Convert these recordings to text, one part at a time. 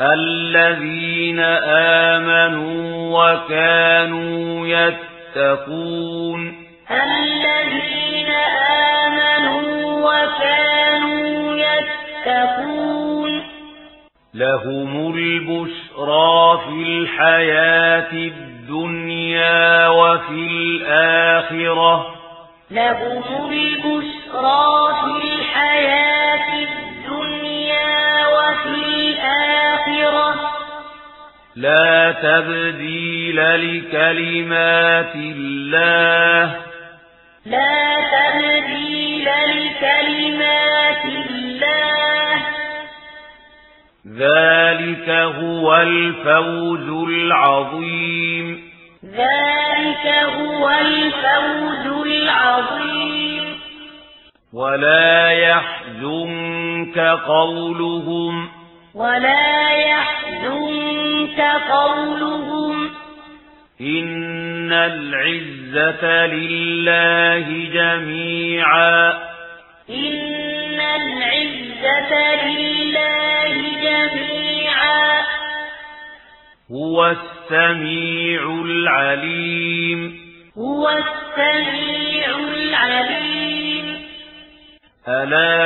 الذين آمنوا وكانوا يتقون. الذين آمنوا وكانوا يتقون. لهم البشرى في الحياة الدنيا وفي الآخرة. لهم البشرى في الحياة لا تبديل لكلمات الله. لا تبديل لكلمات الله. ذلك هو الفوز العظيم. ذلك هو الفوز العظيم. ولا يحزنك قولهم. ولا يحزنك قولهم. إن العزة لله جميعا. إن العزة لله جميعا. هو السميع العليم. هو السميع العليم. ألا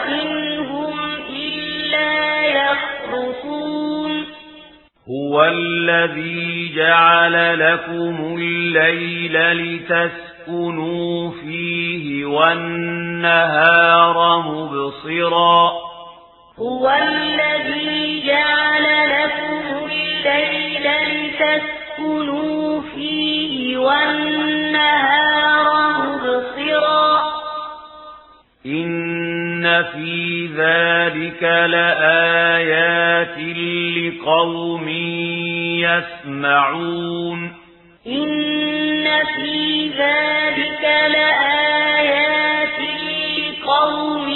الحصول هو الذي جعل لكم الليل لتسكنوا فيه والنهار مبصرا. هو الذي جعل لكم الليل لتسكنوا فيه والنهار إِنَّ فِي ذَلِكَ لَآيَاتٍ لِقَوْمٍ يَسْمَعُونَ إِنَّ فِي ذَلِكَ لَآيَاتٍ لِقَوْمٍ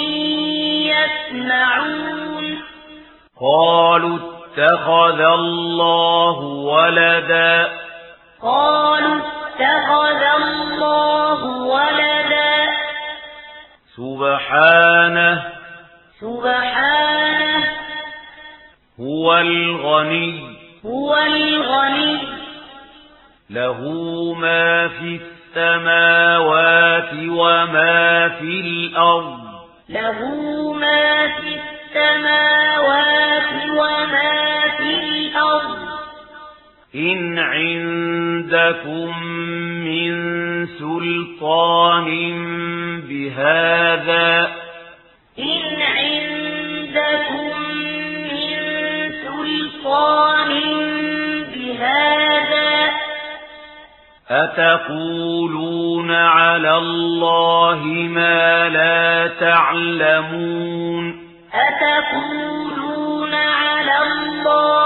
يَسْمَعُونَ قَالُوا اتَّخَذَ اللَّهُ وَلَدًا قَالُوا اتَّخَذَ اللَّهُ وَلَدًا سبحانه سبحانه هو الغني هو الغني له ما في السماوات وما في الأرض له ما في السماوات وما في الأرض إن عندكم من سلطان بهذا. إن عندكم من سلطان بهذا. أتقولون على الله ما لا تعلمون. أتقولون على الله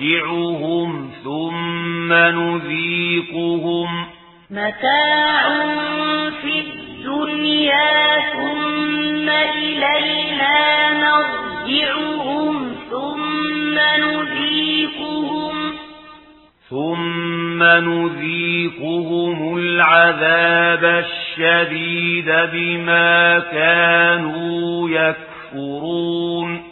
نمتعهم ثم نذيقهم متاع في الدنيا ثم إلينا نرجعهم ثم نذيقهم ثم نذيقهم العذاب الشديد بما كانوا يكفرون